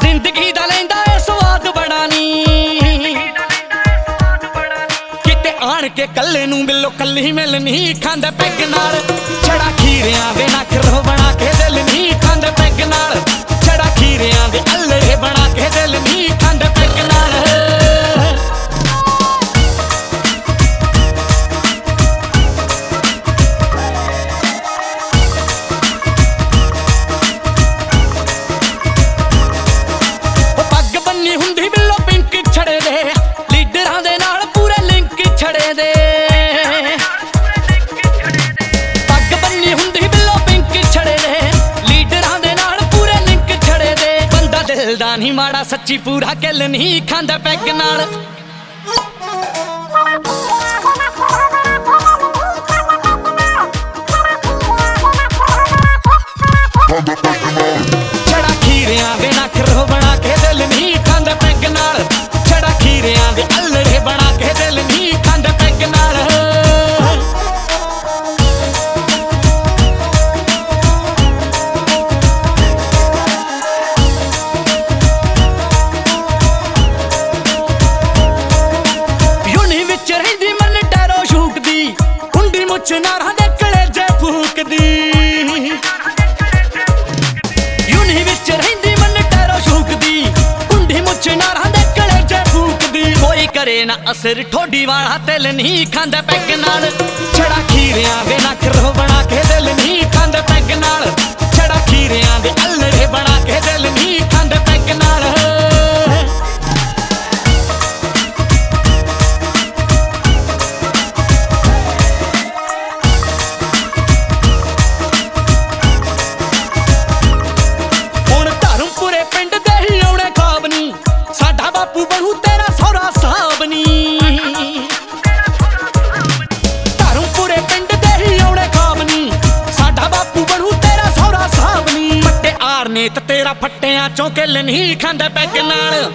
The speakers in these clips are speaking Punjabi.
ਜ਼ਿੰਦਗੀ ਦਾ ਲੈਂਦਾ ਸਵਾਦ ਬੜਾ ਨਹੀਂ ਕਿਤੇ ਆਣ ਕੇ ਕੱਲੇ ਨੂੰ ਮਿਲੋ, ਕੱਲੀ ਮਿਲਨੀ ਖੰਦ ਪੈਗ ਨਾਲ। ਛੜਾ ਖੀਰਿਆਂ ਦੇ ਨਾ ਬਣਾ ਕੇ ਦਿਲ ਨਹੀਂ ਖਾਂਦੇ ਪੱਗ ਹੁੰਦੀ ਬਿੱਲੋ ਪਿੰਕ ਛੜੇ ਦੇ। ਲੀਡਰਾਂ ਦੇ ਨਾਲ ਪੂਰੇ ਲਿੰਕ ਛੜੇ ਦੇ। ਪੱਗ ਬੰਨੀ ਹੁੰਦੀ ਬਿੱਲੋ ਪਿੰਕ ਛੜੇ ਦੇ। ਲੀਡਰਾਂ ਦੇ ਨਾਲ ਪੂਰੇ ਲਿੰਕ ਛੜੇ ਦੇ। ਬੰਦਾ ਦਿਲ ਦਾ ਨਹੀਂ ਮਾੜਾ, ਸੱਚੀ ਪੂਰਾ ਕਿੱਲ ਨਹੀਂ ਖਾਂਦਾ ਪੈਗ ਨਾਲ। ਹੁੰਡੀ ਮੁੱਛ ਦੇ ਕਲੇਜੇ ਫੂਕਦੀ। ਯੂਨੀ ਵਿੱਚ ਰਹਿੰਦੀ ਮਨ ਟੈਰੋ ਸ਼ੂਕਦੀ ਕੁੰਡੀ ਮੁੱਛ ਨਾਰਾਂ ਦੇ ਕਲੇਜੇ ਫੂਕਦੀ। ਕੋਈ ਕਰੇ ਨਾ ਅਸਰ, ਠੋਡੀ ਵਾਲਾ ਤਿਲ ਨਹੀਂ ਖਾਂਦਾ ਪੈਕ ਨਾਲ। ਛੜਾ ਖੀਰਿਆਂ ਦੇ ਨਖਰੋ ਬਣਾ ਕੇ ਦਿਲ ਨਹੀਂ ਖਾਂਦਾ ਫੱਟਿਆਂ ਚੋਂ ਕਿੱਲ ਨਹੀਂ ਖਾਂਦਾ ਪੈਗ ਨਾਲ।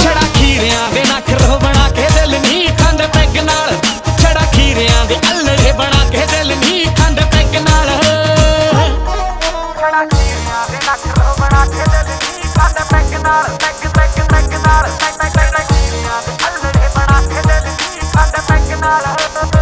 ਛੜਾ ਖੀਰਿਆਂ ਦੇ ਨਖਰੋ ਬਣਾ ਕੇ ਦਿਲ ਨਹੀਂ ਖਾਂਦਾ ਪੈਗ ਨਾਲ। ਛੜਾ ਖੀਰਿਆਂ ਦੇ ਅੱਲੜੇ ਬਣਾ ਕੇ ਦਿਲ ਨਹੀਂ ਖਾਂਦਾ ਪੈਗ ਨਾਲ। ਛੜਾ ਖੀਰਿਆਂ ਦੇ ਨਖਰੋ ਬਣਾ ਕੇ ਦਿਲ ਨਹੀਂ ਖਾਂਦਾ ਪੈਗ ਨਾਲ। Ah, ah, ah.